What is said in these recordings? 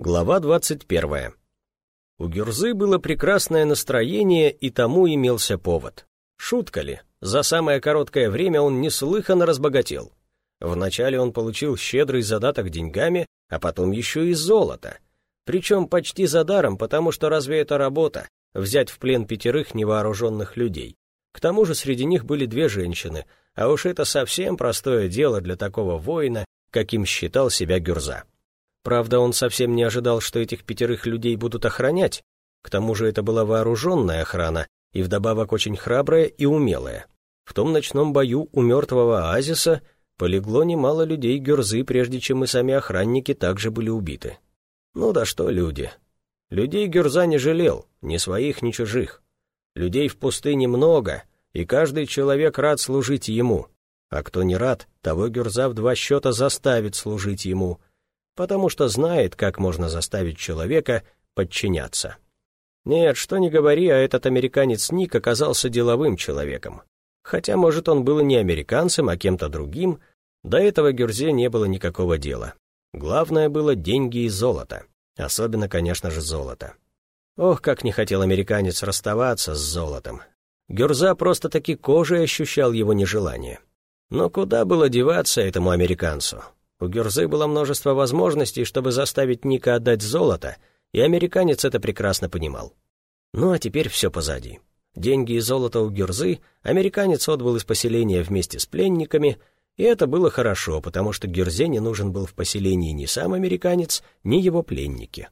Глава 21. У Гюрзы было прекрасное настроение, и тому имелся повод. Шутка ли, за самое короткое время он неслыханно разбогател. Вначале он получил щедрый задаток деньгами, а потом еще и золото. Причем почти за даром, потому что разве это работа — взять в плен пятерых невооруженных людей? К тому же среди них были две женщины, а уж это совсем простое дело для такого воина, каким считал себя Гюрза. Правда, он совсем не ожидал, что этих пятерых людей будут охранять. К тому же это была вооруженная охрана, и вдобавок очень храбрая и умелая. В том ночном бою у мертвого оазиса полегло немало людей Гюрзы, прежде чем и сами охранники также были убиты. Ну да что люди. Людей Гюрза не жалел, ни своих, ни чужих. Людей в пустыне много, и каждый человек рад служить ему. А кто не рад, того Гюрза в два счета заставит служить ему — потому что знает, как можно заставить человека подчиняться. Нет, что ни говори, а этот американец Ник оказался деловым человеком. Хотя, может, он был не американцем, а кем-то другим, до этого Гюрзе не было никакого дела. Главное было деньги и золото. Особенно, конечно же, золото. Ох, как не хотел американец расставаться с золотом. Гюрза просто-таки кожей ощущал его нежелание. Но куда было деваться этому американцу? У Гюрзы было множество возможностей, чтобы заставить Ника отдать золото, и американец это прекрасно понимал. Ну а теперь все позади. Деньги и золото у Гюрзы американец отбыл из поселения вместе с пленниками, и это было хорошо, потому что Гюрзе не нужен был в поселении ни сам американец, ни его пленники.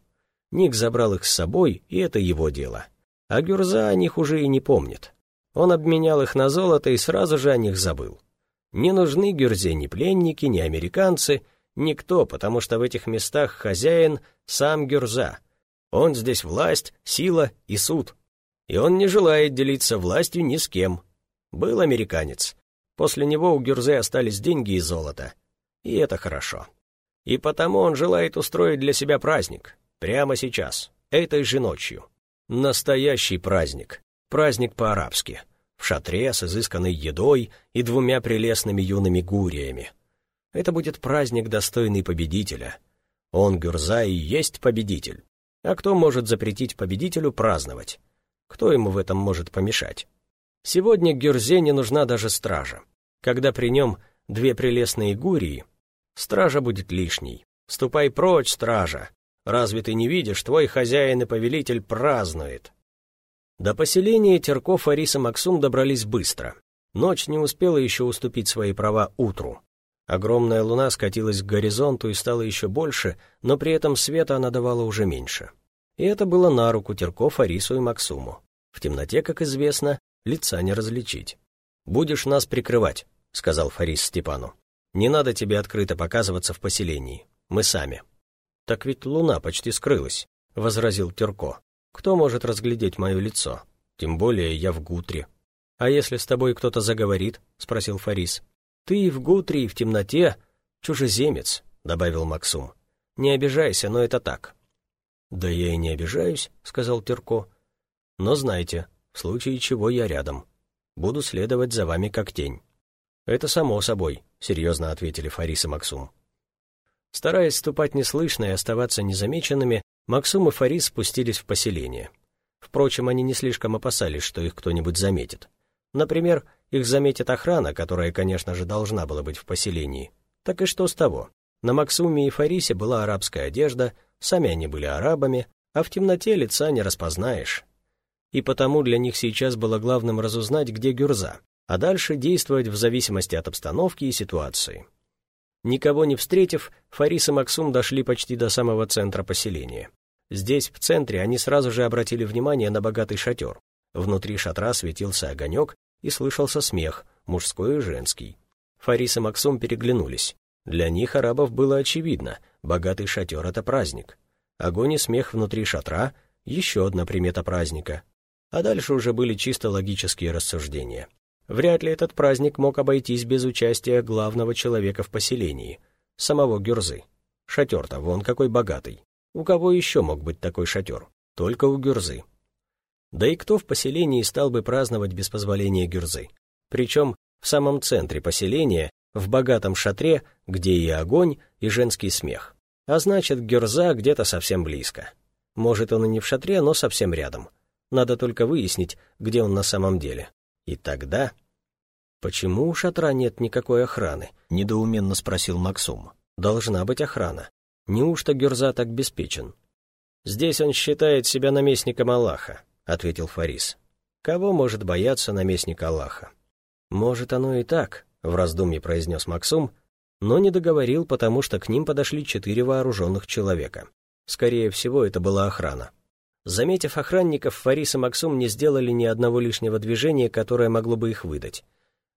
Ник забрал их с собой, и это его дело. А Гюрза о них уже и не помнит. Он обменял их на золото и сразу же о них забыл. Не нужны Гюрзе ни пленники, ни американцы, никто, потому что в этих местах хозяин сам Гюрза. Он здесь власть, сила и суд. И он не желает делиться властью ни с кем. Был американец. После него у Гюрзе остались деньги и золото. И это хорошо. И потому он желает устроить для себя праздник. Прямо сейчас, этой же ночью. Настоящий праздник. Праздник по-арабски в шатре с изысканной едой и двумя прелестными юными гуриями. Это будет праздник, достойный победителя. Он, Гюрза, и есть победитель. А кто может запретить победителю праздновать? Кто ему в этом может помешать? Сегодня Гюрзе не нужна даже стража. Когда при нем две прелестные гурии, стража будет лишней. Ступай прочь, стража. Разве ты не видишь, твой хозяин и повелитель празднует? До поселения Терков, Арис и Максум добрались быстро. Ночь не успела еще уступить свои права утру. Огромная луна скатилась к горизонту и стала еще больше, но при этом света она давала уже меньше. И это было на руку Терков, Арису и Максуму. В темноте, как известно, лица не различить. «Будешь нас прикрывать», — сказал Фарис Степану. «Не надо тебе открыто показываться в поселении. Мы сами». «Так ведь луна почти скрылась», — возразил Терко. Кто может разглядеть мое лицо? Тем более я в гутре. А если с тобой кто-то заговорит? Спросил Фарис. Ты в гутре и в темноте чужеземец, добавил Максум. Не обижайся, но это так. Да я и не обижаюсь, сказал Терко. Но знайте, в случае чего я рядом. Буду следовать за вами как тень. Это само собой, серьезно ответили Фарис и Максум. Стараясь ступать неслышно и оставаться незамеченными, Максум и Фарис спустились в поселение. Впрочем, они не слишком опасались, что их кто-нибудь заметит. Например, их заметит охрана, которая, конечно же, должна была быть в поселении. Так и что с того? На Максуме и Фарисе была арабская одежда, сами они были арабами, а в темноте лица не распознаешь. И потому для них сейчас было главным разузнать, где Гюрза, а дальше действовать в зависимости от обстановки и ситуации. Никого не встретив, Фарис и Максум дошли почти до самого центра поселения. Здесь, в центре, они сразу же обратили внимание на богатый шатер. Внутри шатра светился огонек и слышался смех, мужской и женский. Фарис и Максум переглянулись. Для них, арабов, было очевидно, богатый шатер — это праздник. Огонь и смех внутри шатра — еще одна примета праздника. А дальше уже были чисто логические рассуждения. Вряд ли этот праздник мог обойтись без участия главного человека в поселении, самого Гюрзы. Шатер-то вон какой богатый. У кого еще мог быть такой шатер? Только у Гюрзы. Да и кто в поселении стал бы праздновать без позволения Гюрзы? Причем в самом центре поселения, в богатом шатре, где и огонь, и женский смех. А значит, Герза где-то совсем близко. Может, он и не в шатре, но совсем рядом. Надо только выяснить, где он на самом деле. И тогда... «Почему у шатра нет никакой охраны?» — недоуменно спросил Максум. «Должна быть охрана. Неужто Герза так беспечен?» «Здесь он считает себя наместником Аллаха», — ответил Фарис. «Кого может бояться наместник Аллаха?» «Может, оно и так», — в раздумье произнес Максум, но не договорил, потому что к ним подошли четыре вооруженных человека. Скорее всего, это была охрана. Заметив охранников, Фарис и Максум не сделали ни одного лишнего движения, которое могло бы их выдать.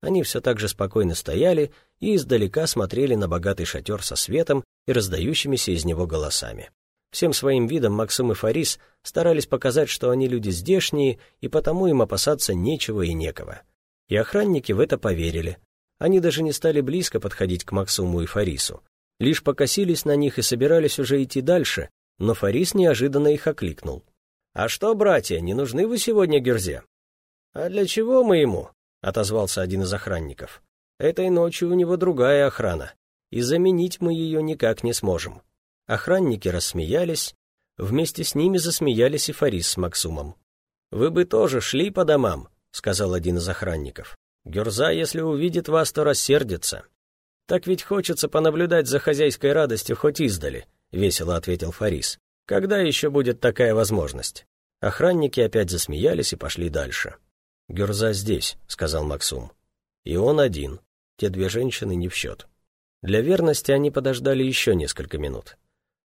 Они все так же спокойно стояли и издалека смотрели на богатый шатер со светом и раздающимися из него голосами. Всем своим видом Максим и Фарис старались показать, что они люди здешние, и потому им опасаться нечего и некого. И охранники в это поверили. Они даже не стали близко подходить к Максуму и Фарису. Лишь покосились на них и собирались уже идти дальше, но Фарис неожиданно их окликнул. «А что, братья, не нужны вы сегодня Герзе?» «А для чего мы ему?» — отозвался один из охранников. «Этой ночью у него другая охрана, и заменить мы ее никак не сможем». Охранники рассмеялись, вместе с ними засмеялись и Фарис с Максумом. «Вы бы тоже шли по домам», — сказал один из охранников. «Гюрза, если увидит вас, то рассердится». «Так ведь хочется понаблюдать за хозяйской радостью хоть издали», — весело ответил Фарис. «Когда еще будет такая возможность?» Охранники опять засмеялись и пошли дальше. «Гюрза здесь», — сказал Максум. «И он один. Те две женщины не в счет». Для верности они подождали еще несколько минут.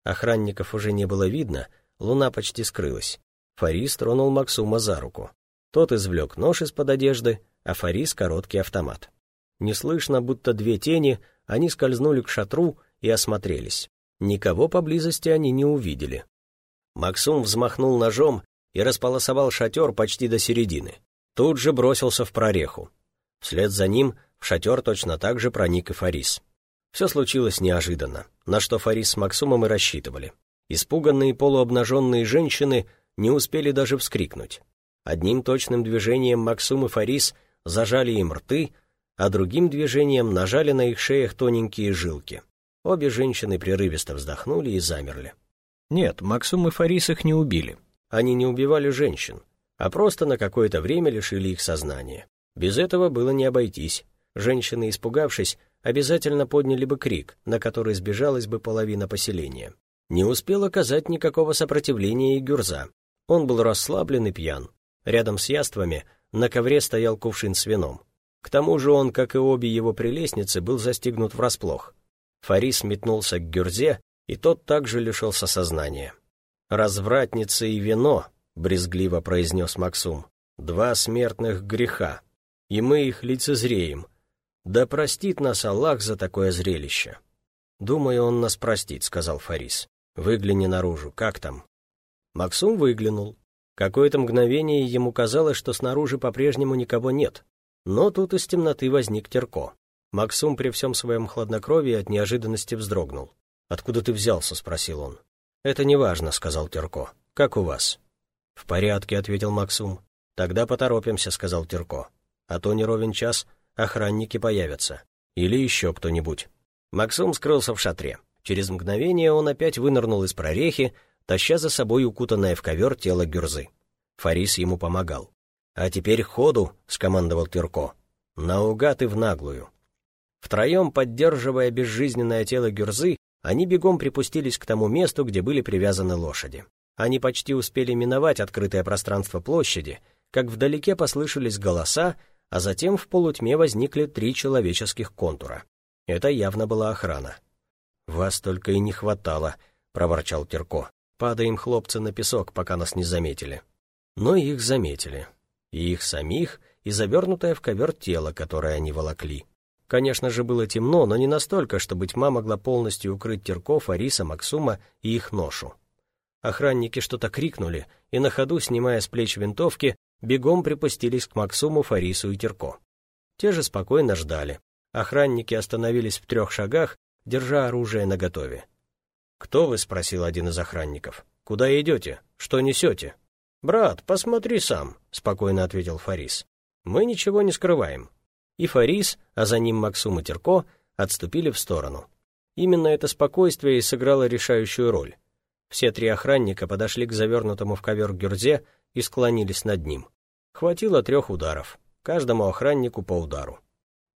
Охранников уже не было видно, луна почти скрылась. Фарис тронул Максума за руку. Тот извлек нож из-под одежды, а Фарис — короткий автомат. Неслышно, будто две тени, они скользнули к шатру и осмотрелись. Никого поблизости они не увидели. Максум взмахнул ножом и располосовал шатер почти до середины тут же бросился в прореху. Вслед за ним в шатер точно так же проник и Фарис. Все случилось неожиданно, на что Фарис с Максумом и рассчитывали. Испуганные полуобнаженные женщины не успели даже вскрикнуть. Одним точным движением Максум и Фарис зажали им рты, а другим движением нажали на их шеях тоненькие жилки. Обе женщины прерывисто вздохнули и замерли. Нет, Максум и Фарис их не убили. Они не убивали женщин а просто на какое-то время лишили их сознания. Без этого было не обойтись. Женщины, испугавшись, обязательно подняли бы крик, на который сбежалась бы половина поселения. Не успел оказать никакого сопротивления и Гюрза. Он был расслаблен и пьян. Рядом с яствами на ковре стоял кувшин с вином. К тому же он, как и обе его прелестницы, был застигнут врасплох. Фарис метнулся к Гюрзе, и тот также лишился сознания. Развратница и вино брезгливо произнес Максум. «Два смертных греха, и мы их лицезреем. Да простит нас Аллах за такое зрелище». «Думаю, он нас простит», — сказал Фарис. «Выгляни наружу, как там?» Максум выглянул. Какое-то мгновение ему казалось, что снаружи по-прежнему никого нет. Но тут из темноты возник Терко. Максум при всем своем хладнокровии от неожиданности вздрогнул. «Откуда ты взялся?» — спросил он. «Это неважно», — сказал Терко. «Как у вас?» «В порядке», — ответил Максум. «Тогда поторопимся», — сказал Терко. «А то не ровен час, охранники появятся. Или еще кто-нибудь». Максум скрылся в шатре. Через мгновение он опять вынырнул из прорехи, таща за собой укутанное в ковер тело Гюрзы. Фарис ему помогал. «А теперь ходу», — скомандовал Терко. «Наугад и в наглую». Втроем, поддерживая безжизненное тело Гюрзы, они бегом припустились к тому месту, где были привязаны лошади. Они почти успели миновать открытое пространство площади, как вдалеке послышались голоса, а затем в полутьме возникли три человеческих контура. Это явно была охрана. «Вас только и не хватало», — проворчал Терко. «Падаем, хлопцы, на песок, пока нас не заметили». Но их заметили. И их самих, и завернутое в ковер тело, которое они волокли. Конечно же, было темно, но не настолько, чтобы тьма могла полностью укрыть Терков, Ариса, Максума и их ношу. Охранники что-то крикнули, и на ходу, снимая с плеч винтовки, бегом припустились к Максуму, Фарису и Терко. Те же спокойно ждали. Охранники остановились в трех шагах, держа оружие наготове. «Кто вы?» — спросил один из охранников. «Куда идете? Что несете?» «Брат, посмотри сам», — спокойно ответил Фарис. «Мы ничего не скрываем». И Фарис, а за ним Максум и Терко, отступили в сторону. Именно это спокойствие и сыграло решающую роль. Все три охранника подошли к завернутому в ковер Гюрзе и склонились над ним. Хватило трех ударов, каждому охраннику по удару.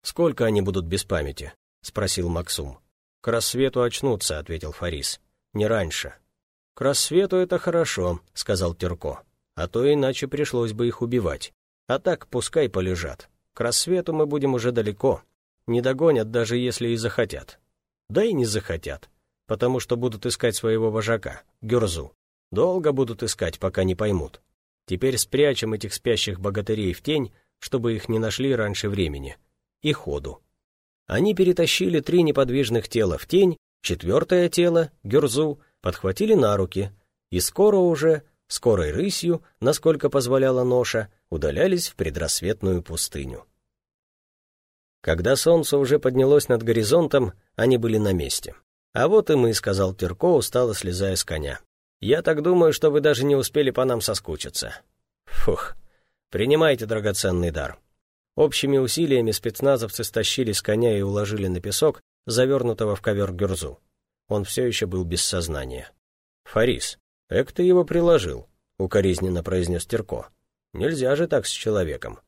«Сколько они будут без памяти?» — спросил Максум. «К рассвету очнутся», — ответил Фарис. «Не раньше». «К рассвету это хорошо», — сказал Терко. «А то иначе пришлось бы их убивать. А так пускай полежат. К рассвету мы будем уже далеко. Не догонят, даже если и захотят. Да и не захотят, потому что будут искать своего вожака, Гюрзу. Долго будут искать, пока не поймут. Теперь спрячем этих спящих богатырей в тень, чтобы их не нашли раньше времени. И ходу. Они перетащили три неподвижных тела в тень, четвертое тело, Гюрзу, подхватили на руки, и скоро уже, скорой рысью, насколько позволяла ноша, удалялись в предрассветную пустыню. Когда солнце уже поднялось над горизонтом, они были на месте. «А вот и мы», — сказал Терко, устало слезая с коня. «Я так думаю, что вы даже не успели по нам соскучиться». «Фух, принимайте драгоценный дар». Общими усилиями спецназовцы стащили с коня и уложили на песок, завернутого в ковер Гюрзу. Он все еще был без сознания. «Фарис, эк ты его приложил», — укоризненно произнес Терко. «Нельзя же так с человеком.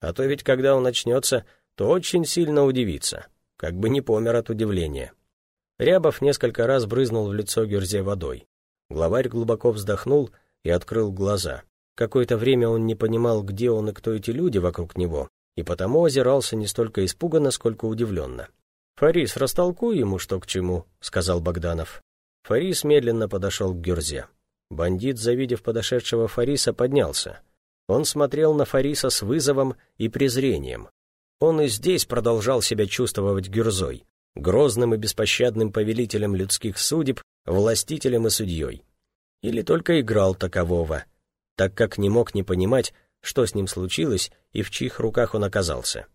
А то ведь, когда он начнется, то очень сильно удивится, как бы не помер от удивления». Рябов несколько раз брызнул в лицо Гюрзе водой. Главарь глубоко вздохнул и открыл глаза. Какое-то время он не понимал, где он и кто эти люди вокруг него, и потому озирался не столько испуганно, сколько удивленно. «Фарис, растолкуй ему, что к чему», — сказал Богданов. Фарис медленно подошел к Гюрзе. Бандит, завидев подошедшего Фариса, поднялся. Он смотрел на Фариса с вызовом и презрением. Он и здесь продолжал себя чувствовать Гюрзой, грозным и беспощадным повелителем людских судеб, властителем и судьей. Или только играл такового, так как не мог не понимать, что с ним случилось и в чьих руках он оказался.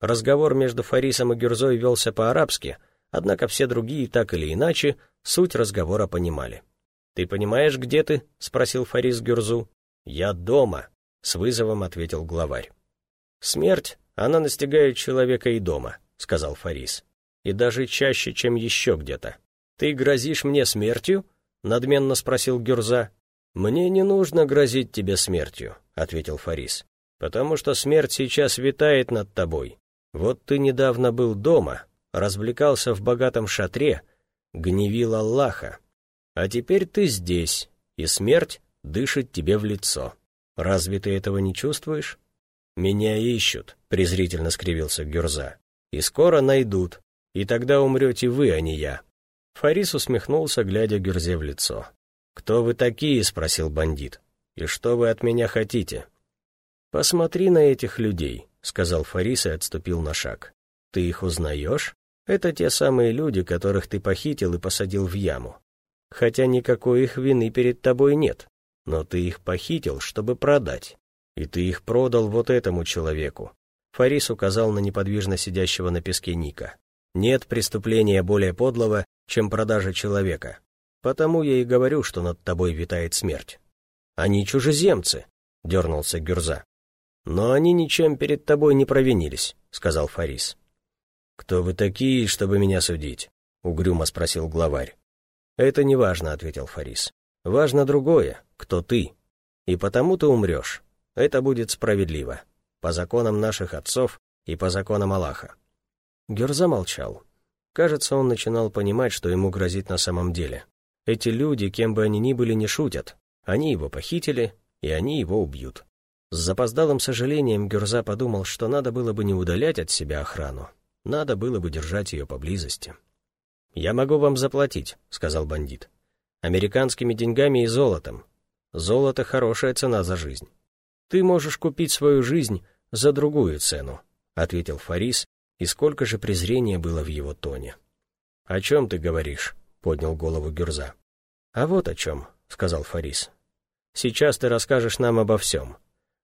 Разговор между Фарисом и Гюрзой велся по-арабски, однако все другие так или иначе суть разговора понимали. «Ты понимаешь, где ты?» — спросил Фарис Гюрзу. «Я дома», — с вызовом ответил главарь. «Смерть, она настигает человека и дома», — сказал Фарис. «И даже чаще, чем еще где-то». «Ты грозишь мне смертью?» — надменно спросил Гюрза. «Мне не нужно грозить тебе смертью», — ответил Фарис, «потому что смерть сейчас витает над тобой, вот ты недавно был дома, развлекался в богатом шатре, гневил Аллаха. А теперь ты здесь, и смерть дышит тебе в лицо. Разве ты этого не чувствуешь? Меня ищут, презрительно скривился Гюрза. И скоро найдут, и тогда умрете вы, а не я. Фарис усмехнулся, глядя Гюрзе в лицо. «Кто вы такие?» — спросил бандит. «И что вы от меня хотите?» «Посмотри на этих людей. — сказал Фарис и отступил на шаг. «Ты их узнаешь? Это те самые люди, которых ты похитил и посадил в яму. Хотя никакой их вины перед тобой нет, но ты их похитил, чтобы продать. И ты их продал вот этому человеку». Фарис указал на неподвижно сидящего на песке Ника. «Нет преступления более подлого, чем продажа человека. Потому я и говорю, что над тобой витает смерть». «Они чужеземцы», — дернулся Гюрза. «Но они ничем перед тобой не провинились», — сказал Фарис. «Кто вы такие, чтобы меня судить?» — угрюмо спросил главарь. «Это не важно», — ответил Фарис. «Важно другое, кто ты. И потому ты умрешь. Это будет справедливо. По законам наших отцов и по законам Аллаха». Герза молчал. Кажется, он начинал понимать, что ему грозит на самом деле. Эти люди, кем бы они ни были, не шутят. Они его похитили, и они его убьют. С запоздалым сожалением Гюрза подумал, что надо было бы не удалять от себя охрану, надо было бы держать ее поблизости. «Я могу вам заплатить», — сказал бандит. «Американскими деньгами и золотом. Золото — хорошая цена за жизнь. Ты можешь купить свою жизнь за другую цену», — ответил Фарис, и сколько же презрения было в его тоне. «О чем ты говоришь?» — поднял голову Гюрза. «А вот о чем», — сказал Фарис. «Сейчас ты расскажешь нам обо всем.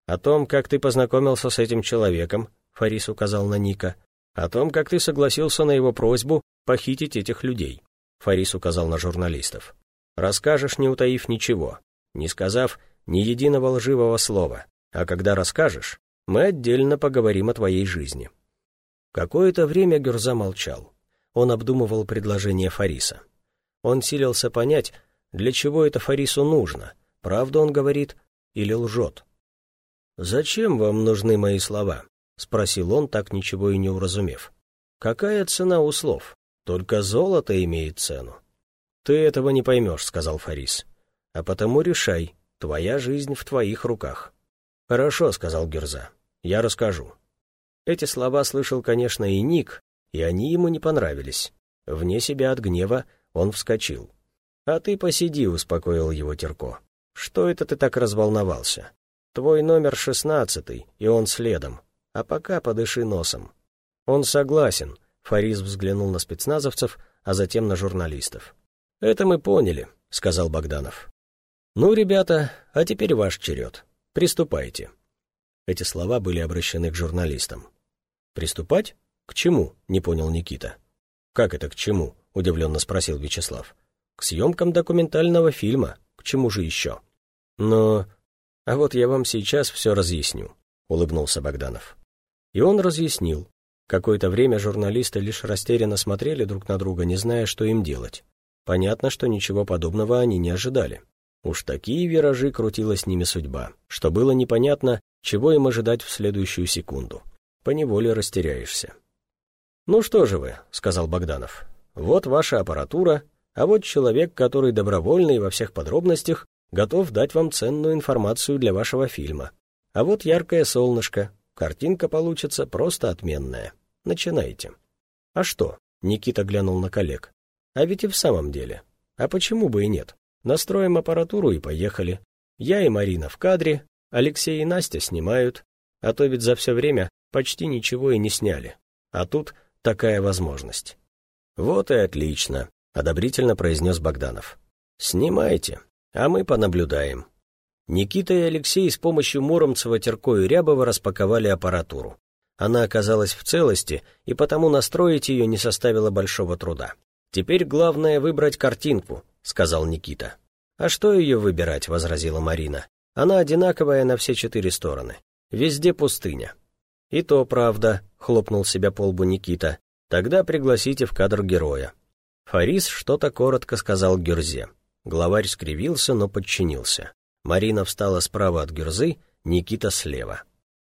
О том, как ты познакомился с этим человеком, Фарис указал на Ника. О том, как ты согласился на его просьбу похитить этих людей. Фарис указал на журналистов. Расскажешь, не утаив ничего, не сказав ни единого лживого слова. А когда расскажешь, мы отдельно поговорим о твоей жизни. Какое-то время Гюрза молчал. он обдумывал предложение Фариса. Он силился понять, для чего это Фарису нужно, правду он говорит или лжет. «Зачем вам нужны мои слова?» — спросил он, так ничего и не уразумев. «Какая цена у слов? Только золото имеет цену». «Ты этого не поймешь», — сказал Фарис. «А потому решай, твоя жизнь в твоих руках». «Хорошо», — сказал Герза. «Я расскажу». Эти слова слышал, конечно, и Ник, и они ему не понравились. Вне себя от гнева он вскочил. «А ты посиди», — успокоил его Терко. «Что это ты так разволновался? Твой номер шестнадцатый, и он следом. А пока подыши носом». «Он согласен», — Фарис взглянул на спецназовцев, а затем на журналистов. «Это мы поняли», — сказал Богданов. «Ну, ребята, а теперь ваш черед. Приступайте». Эти слова были обращены к журналистам. «Приступать? К чему?» — не понял Никита. «Как это к чему?» — удивленно спросил Вячеслав. «К съемкам документального фильма. К чему же еще?» «Но...» «А вот я вам сейчас все разъясню», — улыбнулся Богданов. И он разъяснил. Какое-то время журналисты лишь растерянно смотрели друг на друга, не зная, что им делать. Понятно, что ничего подобного они не ожидали. Уж такие виражи крутила с ними судьба, что было непонятно, чего им ожидать в следующую секунду. Поневоле растеряешься. «Ну что же вы», — сказал Богданов, — «вот ваша аппаратура, а вот человек, который добровольно и во всех подробностях готов дать вам ценную информацию для вашего фильма. А вот яркое солнышко, картинка получится просто отменная. Начинайте». «А что?» — Никита глянул на коллег. «А ведь и в самом деле. А почему бы и нет? Настроим аппаратуру и поехали. Я и Марина в кадре, Алексей и Настя снимают, а то ведь за все время почти ничего и не сняли. А тут такая возможность. «Вот и отлично», — одобрительно произнес Богданов. «Снимайте, а мы понаблюдаем». Никита и Алексей с помощью Муромцева, Терко и Рябова распаковали аппаратуру. Она оказалась в целости, и потому настроить ее не составило большого труда. «Теперь главное выбрать картинку», — сказал Никита. «А что ее выбирать?» — возразила Марина. «Она одинаковая на все четыре стороны. Везде пустыня. «И то правда», — хлопнул себя по лбу Никита. «Тогда пригласите в кадр героя». Фарис что-то коротко сказал Гюрзе. Главарь скривился, но подчинился. Марина встала справа от Гюрзы, Никита слева.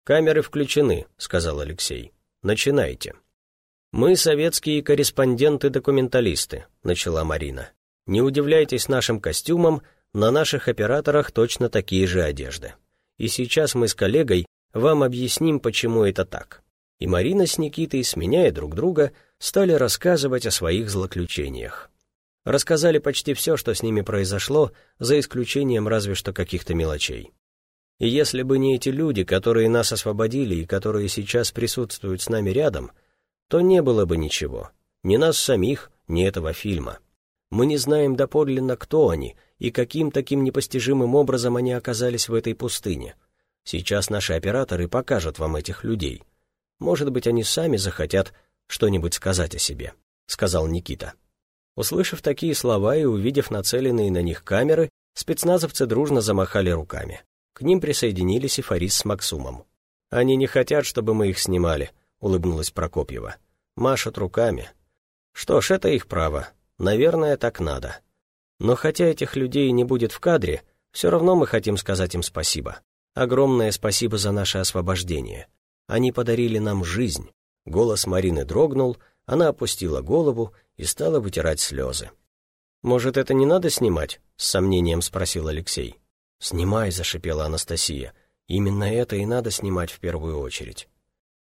«Камеры включены», — сказал Алексей. «Начинайте». «Мы советские корреспонденты-документалисты», — начала Марина. «Не удивляйтесь нашим костюмам, на наших операторах точно такие же одежды. И сейчас мы с коллегой вам объясним, почему это так». И Марина с Никитой, сменяя друг друга, стали рассказывать о своих злоключениях. Рассказали почти все, что с ними произошло, за исключением разве что каких-то мелочей. И если бы не эти люди, которые нас освободили и которые сейчас присутствуют с нами рядом, то не было бы ничего. Ни нас самих, ни этого фильма. Мы не знаем доподлинно, кто они и каким таким непостижимым образом они оказались в этой пустыне. Сейчас наши операторы покажут вам этих людей. Может быть, они сами захотят что-нибудь сказать о себе», — сказал Никита. Услышав такие слова и увидев нацеленные на них камеры, спецназовцы дружно замахали руками. К ним присоединились и Фарис с Максумом. «Они не хотят, чтобы мы их снимали», — улыбнулась Прокопьева. «Машут руками». «Что ж, это их право. Наверное, так надо. Но хотя этих людей не будет в кадре, все равно мы хотим сказать им спасибо. Огромное спасибо за наше освобождение. Они подарили нам жизнь. Голос Марины дрогнул, она опустила голову и стала вытирать слезы. «Может, это не надо снимать?» — с сомнением спросил Алексей. «Снимай», — зашипела Анастасия. «Именно это и надо снимать в первую очередь».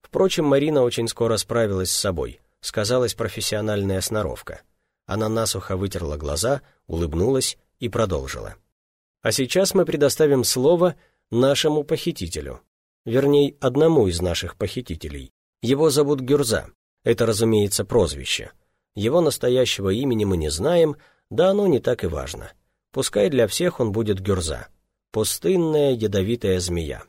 Впрочем, Марина очень скоро справилась с собой. Сказалась профессиональная сноровка. Она насухо вытерла глаза, улыбнулась и продолжила. «А сейчас мы предоставим слово нашему похитителю. Вернее, одному из наших похитителей. Его зовут Гюрза. Это, разумеется, прозвище. Его настоящего имени мы не знаем, да оно не так и важно. Пускай для всех он будет Гюрза. Пустынная ядовитая змея.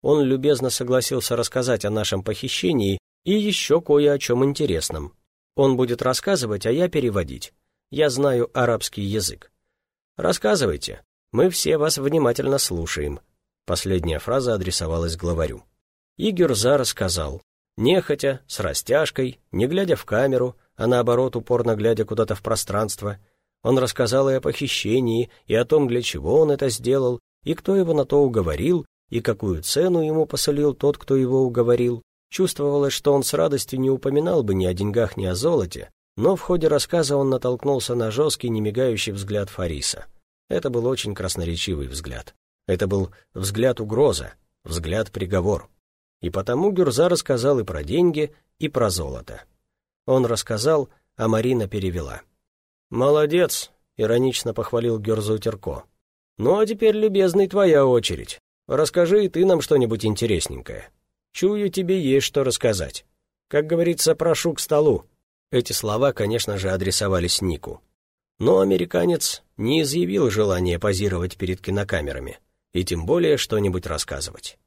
Он любезно согласился рассказать о нашем похищении и еще кое о чем интересном. Он будет рассказывать, а я переводить. Я знаю арабский язык. Рассказывайте, мы все вас внимательно слушаем. Последняя фраза адресовалась главарю. И Гюрза рассказал, нехотя, с растяжкой, не глядя в камеру, а наоборот упорно глядя куда-то в пространство. Он рассказал и о похищении, и о том, для чего он это сделал, и кто его на то уговорил, и какую цену ему посолил тот, кто его уговорил. Чувствовалось, что он с радостью не упоминал бы ни о деньгах, ни о золоте, но в ходе рассказа он натолкнулся на жесткий, немигающий взгляд Фариса. Это был очень красноречивый взгляд. Это был взгляд угроза, взгляд приговор. И потому Гюрза рассказал и про деньги, и про золото. Он рассказал, а Марина перевела. «Молодец», — иронично похвалил Гюрзу Терко. «Ну а теперь, любезный, твоя очередь. Расскажи и ты нам что-нибудь интересненькое. Чую, тебе есть что рассказать. Как говорится, прошу к столу». Эти слова, конечно же, адресовались Нику. Но американец не изъявил желания позировать перед кинокамерами, и тем более что-нибудь рассказывать.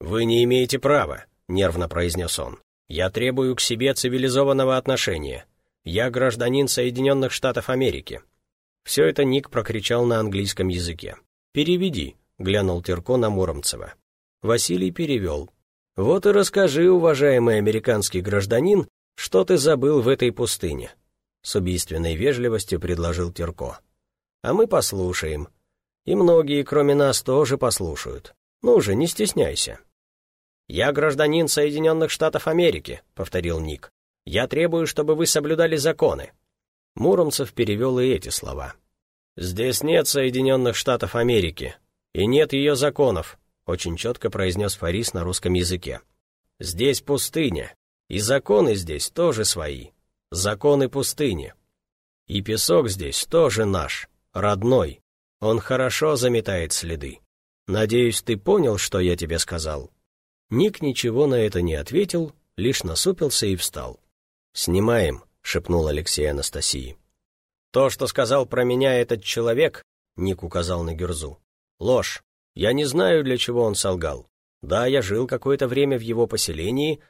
«Вы не имеете права», — нервно произнес он. «Я требую к себе цивилизованного отношения. Я гражданин Соединенных Штатов Америки». Все это Ник прокричал на английском языке. «Переведи», — глянул Терко на Муромцева. Василий перевел. «Вот и расскажи, уважаемый американский гражданин, что ты забыл в этой пустыне?» С убийственной вежливостью предложил Терко. «А мы послушаем. И многие, кроме нас, тоже послушают. Ну же, не стесняйся». «Я гражданин Соединенных Штатов Америки», — повторил Ник. «Я требую, чтобы вы соблюдали законы». Муромцев перевел и эти слова. «Здесь нет Соединенных Штатов Америки, и нет ее законов», очень четко произнес Фарис на русском языке. «Здесь пустыня, и законы здесь тоже свои, законы пустыни. И песок здесь тоже наш, родной, он хорошо заметает следы. Надеюсь, ты понял, что я тебе сказал?» Ник ничего на это не ответил, лишь насупился и встал. «Снимаем», — шепнул Алексей Анастасии. «То, что сказал про меня этот человек», — Ник указал на Гюрзу, — «ложь. Я не знаю, для чего он солгал. Да, я жил какое-то время в его поселении,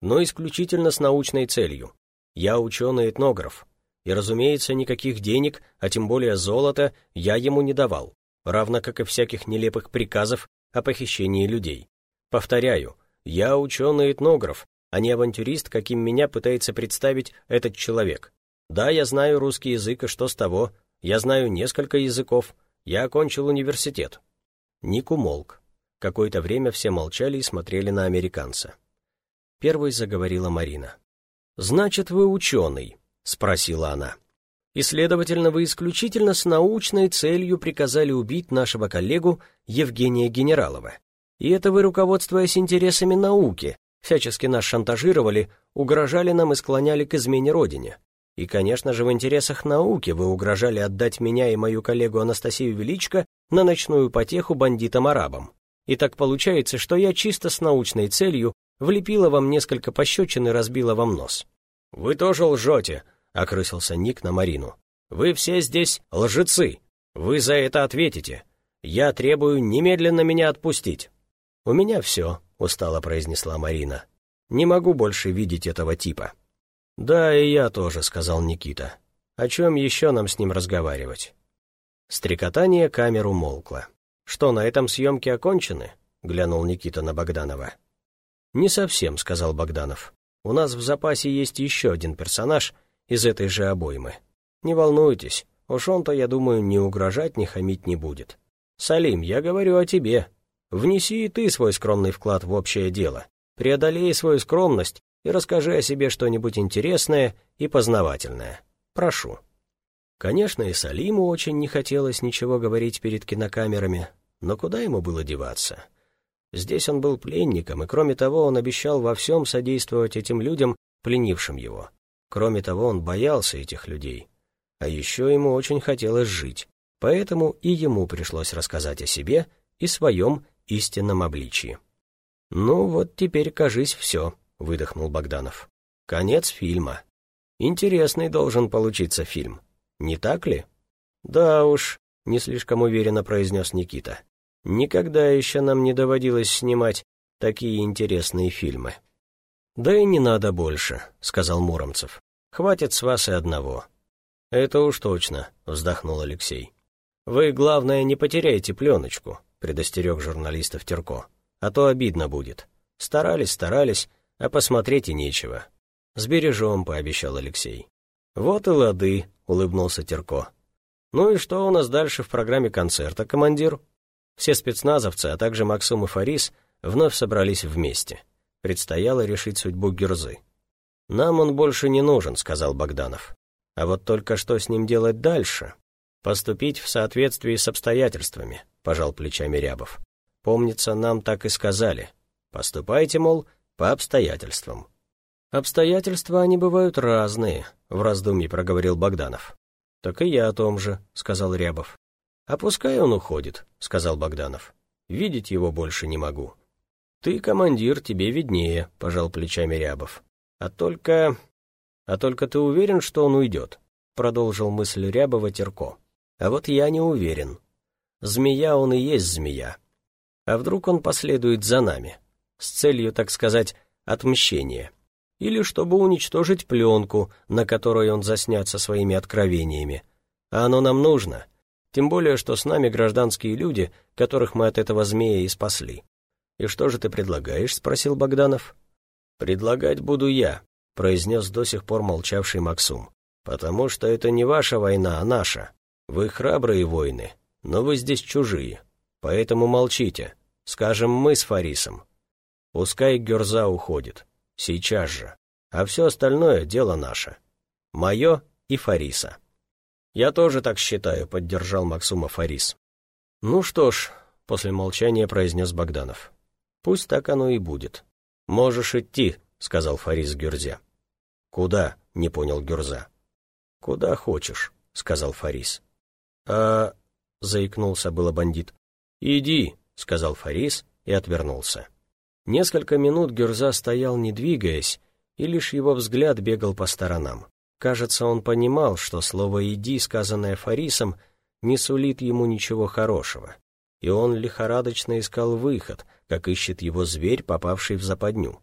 но исключительно с научной целью. Я ученый-этнограф, и, разумеется, никаких денег, а тем более золота, я ему не давал, равно как и всяких нелепых приказов о похищении людей. Повторяю, я ученый-этнограф, а не авантюрист, каким меня пытается представить этот человек. Да, я знаю русский язык, и что с того? Я знаю несколько языков. Я окончил университет. Ник умолк. Какое-то время все молчали и смотрели на американца. Первой заговорила Марина. «Значит, вы ученый?» — спросила она. «И, следовательно, вы исключительно с научной целью приказали убить нашего коллегу Евгения Генералова. И это вы, руководствуясь интересами науки, всячески нас шантажировали, угрожали нам и склоняли к измене Родине. И, конечно же, в интересах науки вы угрожали отдать меня и мою коллегу Анастасию Величко на ночную потеху бандитам-арабам. И так получается, что я чисто с научной целью влепила вам несколько пощечин и разбила вам нос. «Вы тоже лжете», — окрысился Ник на Марину. «Вы все здесь лжецы. Вы за это ответите. Я требую немедленно меня отпустить». «У меня все», — устало произнесла Марина. «Не могу больше видеть этого типа». «Да, и я тоже», — сказал Никита. «О чем еще нам с ним разговаривать?» Стрекотание камеру молкло. «Что, на этом съемки окончены?» — глянул Никита на Богданова. «Не совсем», — сказал Богданов. «У нас в запасе есть еще один персонаж из этой же обоймы. Не волнуйтесь, уж он-то, я думаю, ни угрожать, ни хамить не будет. Салим, я говорю о тебе. Внеси и ты свой скромный вклад в общее дело. Преодолей свою скромность и расскажи о себе что-нибудь интересное и познавательное. Прошу». Конечно, и Салиму очень не хотелось ничего говорить перед кинокамерами, но куда ему было деваться? Здесь он был пленником, и кроме того, он обещал во всем содействовать этим людям, пленившим его. Кроме того, он боялся этих людей. А еще ему очень хотелось жить, поэтому и ему пришлось рассказать о себе и своем истинном обличии. «Ну вот теперь, кажись, все», — выдохнул Богданов. «Конец фильма. Интересный должен получиться фильм, не так ли?» «Да уж», — не слишком уверенно произнес Никита. «Никогда еще нам не доводилось снимать такие интересные фильмы». «Да и не надо больше», — сказал Муромцев. «Хватит с вас и одного». «Это уж точно», — вздохнул Алексей. «Вы, главное, не потеряйте пленочку», предостерег журналистов Терко. «А то обидно будет. Старались, старались, а посмотреть и нечего». «Сбережем», — пообещал Алексей. «Вот и лады», — улыбнулся Терко. «Ну и что у нас дальше в программе концерта, командир?» Все спецназовцы, а также Максум и Фарис вновь собрались вместе. Предстояло решить судьбу Гюрзы. «Нам он больше не нужен», — сказал Богданов. «А вот только что с ним делать дальше?» «Поступить в соответствии с обстоятельствами», — пожал плечами Рябов. «Помнится, нам так и сказали. Поступайте, мол, по обстоятельствам». «Обстоятельства, они бывают разные», — в раздумье проговорил Богданов. «Так и я о том же», — сказал Рябов. «А пускай он уходит», — сказал Богданов. «Видеть его больше не могу». «Ты, командир, тебе виднее», — пожал плечами Рябов. «А только...» «А только ты уверен, что он уйдет?» — продолжил мысль Рябова Терко. «А вот я не уверен. Змея он и есть змея. А вдруг он последует за нами? С целью, так сказать, отмщения. Или чтобы уничтожить пленку, на которой он заснятся своими откровениями. А оно нам нужно. Тем более, что с нами гражданские люди, которых мы от этого змея и спасли. «И что же ты предлагаешь?» — спросил Богданов. «Предлагать буду я», — произнес до сих пор молчавший Максум. «Потому что это не ваша война, а наша. Вы храбрые воины, но вы здесь чужие. Поэтому молчите. Скажем мы с Фарисом. Пускай Герза уходит. Сейчас же. А все остальное — дело наше. Мое и Фариса». «Я тоже так считаю», — поддержал Максума Фарис. «Ну что ж», — после молчания произнес Богданов. «Пусть так оно и будет». «Можешь идти», — сказал Фарис Гюрзе. «Куда?» — не понял Гюрза. «Куда хочешь», — сказал Фарис. «А...» — заикнулся было бандит. «Иди», — сказал Фарис и отвернулся. Несколько минут Гюрза стоял, не двигаясь, и лишь его взгляд бегал по сторонам. Кажется, он понимал, что слово «иди», сказанное Фарисом, не сулит ему ничего хорошего, и он лихорадочно искал выход, как ищет его зверь, попавший в западню.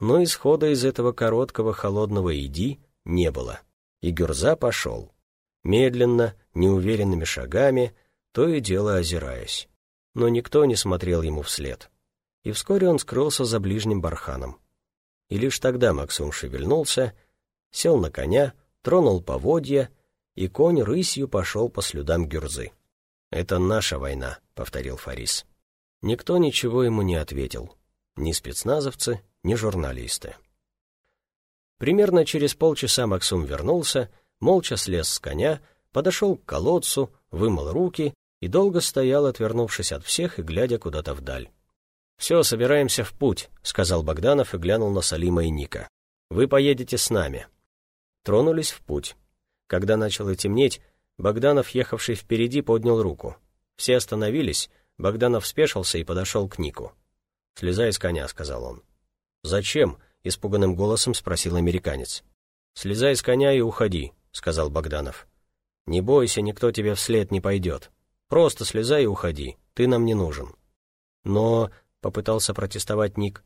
Но исхода из этого короткого холодного «иди» не было, и Гюрза пошел. Медленно, неуверенными шагами, то и дело озираясь. Но никто не смотрел ему вслед. И вскоре он скрылся за ближним барханом. И лишь тогда Максум шевельнулся сел на коня, тронул поводья, и конь рысью пошел по следам Гюрзы. «Это наша война», — повторил Фарис. Никто ничего ему не ответил. Ни спецназовцы, ни журналисты. Примерно через полчаса Максум вернулся, молча слез с коня, подошел к колодцу, вымыл руки и долго стоял, отвернувшись от всех и глядя куда-то вдаль. «Все, собираемся в путь», — сказал Богданов и глянул на Салима и Ника. «Вы поедете с нами тронулись в путь. Когда начало темнеть, Богданов, ехавший впереди, поднял руку. Все остановились, Богданов спешился и подошел к Нику. «Слезай с коня», — сказал он. «Зачем?» — испуганным голосом спросил американец. «Слезай с коня и уходи», — сказал Богданов. «Не бойся, никто тебе вслед не пойдет. Просто слезай и уходи, ты нам не нужен». «Но...» — попытался протестовать Ник.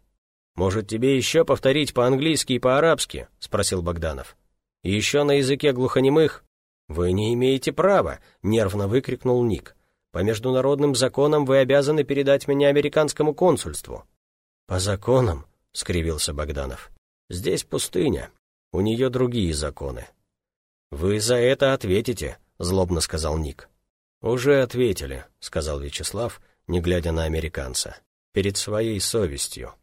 «Может, тебе еще повторить по-английски и по-арабски?» — спросил Богданов. Еще на языке глухонемых. «Вы не имеете права!» — нервно выкрикнул Ник. «По международным законам вы обязаны передать меня американскому консульству». «По законам?» — скривился Богданов. «Здесь пустыня. У нее другие законы». «Вы за это ответите», — злобно сказал Ник. «Уже ответили», — сказал Вячеслав, не глядя на американца, перед своей совестью.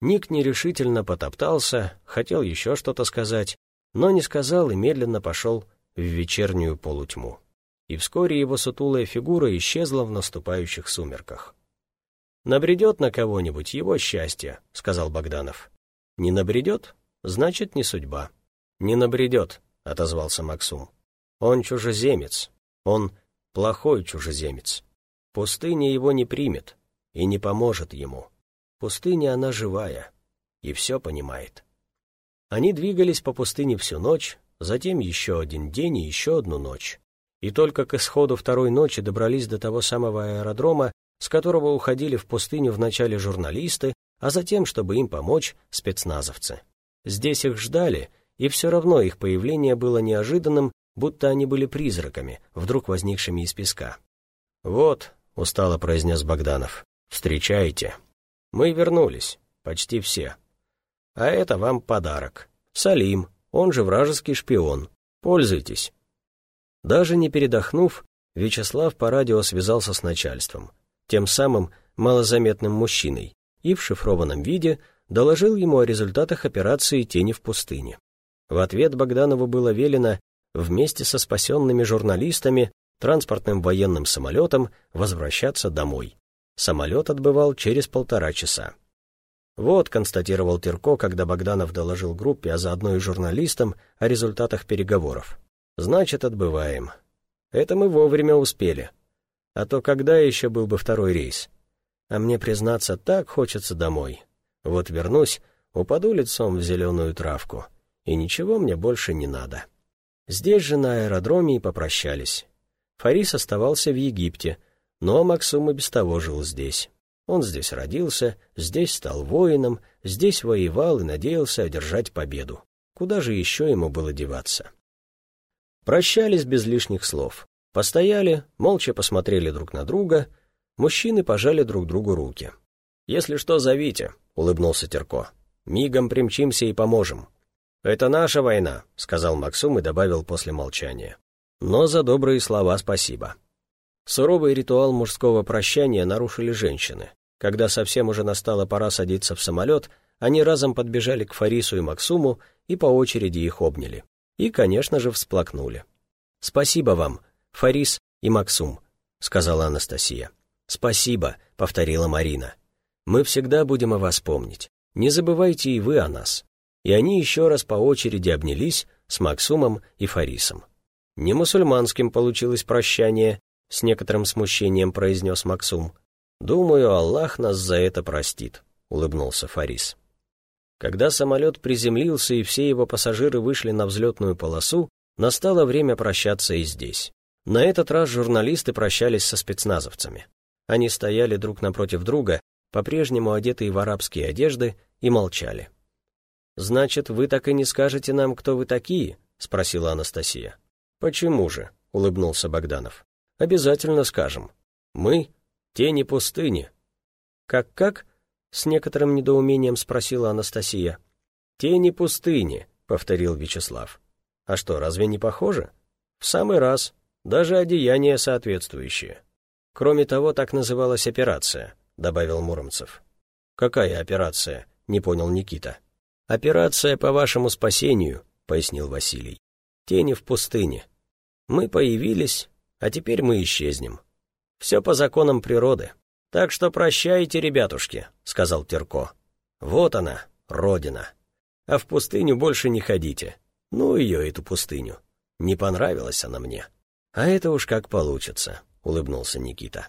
Ник нерешительно потоптался, хотел еще что-то сказать, но не сказал и медленно пошел в вечернюю полутьму. И вскоре его сутулая фигура исчезла в наступающих сумерках. «Набредет на кого-нибудь его счастье», — сказал Богданов. «Не набредет? Значит, не судьба». «Не набредет», — отозвался Максум. «Он чужеземец. Он плохой чужеземец. Пустыня его не примет и не поможет ему. Пустыня она живая и все понимает». Они двигались по пустыне всю ночь, затем еще один день и еще одну ночь. И только к исходу второй ночи добрались до того самого аэродрома, с которого уходили в пустыню вначале журналисты, а затем, чтобы им помочь, спецназовцы. Здесь их ждали, и все равно их появление было неожиданным, будто они были призраками, вдруг возникшими из песка. «Вот», — устало произнес Богданов, — «встречайте». Мы вернулись, почти все. А это вам подарок. Салим, он же вражеский шпион. Пользуйтесь». Даже не передохнув, Вячеслав по радио связался с начальством, тем самым малозаметным мужчиной, и в шифрованном виде доложил ему о результатах операции «Тени в пустыне». В ответ Богданову было велено вместе со спасенными журналистами транспортным военным самолетом возвращаться домой. Самолет отбывал через полтора часа. «Вот», — констатировал Терко, когда Богданов доложил группе, а заодно и журналистам, о результатах переговоров. «Значит, отбываем. Это мы вовремя успели. А то когда еще был бы второй рейс? А мне, признаться, так хочется домой. Вот вернусь, упаду лицом в зеленую травку, и ничего мне больше не надо». Здесь же на аэродроме и попрощались. Фарис оставался в Египте, но Максум и без того жил здесь. Он здесь родился, здесь стал воином, здесь воевал и надеялся одержать победу. Куда же еще ему было деваться? Прощались без лишних слов. Постояли, молча посмотрели друг на друга, мужчины пожали друг другу руки. «Если что, зовите», — улыбнулся Терко. «Мигом примчимся и поможем». «Это наша война», — сказал Максум и добавил после молчания. «Но за добрые слова спасибо». Суровый ритуал мужского прощания нарушили женщины. Когда совсем уже настала пора садиться в самолет, они разом подбежали к Фарису и Максуму и по очереди их обняли. И, конечно же, всплакнули. «Спасибо вам, Фарис и Максум», — сказала Анастасия. «Спасибо», — повторила Марина. «Мы всегда будем о вас помнить. Не забывайте и вы о нас». И они еще раз по очереди обнялись с Максумом и Фарисом. Не мусульманским получилось прощание, — с некоторым смущением произнес Максум. «Думаю, Аллах нас за это простит», — улыбнулся Фарис. Когда самолет приземлился и все его пассажиры вышли на взлетную полосу, настало время прощаться и здесь. На этот раз журналисты прощались со спецназовцами. Они стояли друг напротив друга, по-прежнему одетые в арабские одежды, и молчали. «Значит, вы так и не скажете нам, кто вы такие?» — спросила Анастасия. «Почему же?» — улыбнулся Богданов. Обязательно скажем. Мы — тени пустыни. Как-как? С некоторым недоумением спросила Анастасия. Тени пустыни, повторил Вячеслав. А что, разве не похоже? В самый раз. Даже одеяние соответствующее. Кроме того, так называлась операция, добавил Муромцев. Какая операция? Не понял Никита. Операция по вашему спасению, пояснил Василий. Тени в пустыне. Мы появились, а теперь мы исчезнем. Все по законам природы. Так что прощайте, ребятушки», — сказал Терко. «Вот она, родина. А в пустыню больше не ходите. Ну ее, эту пустыню. Не понравилась она мне. А это уж как получится», — улыбнулся Никита.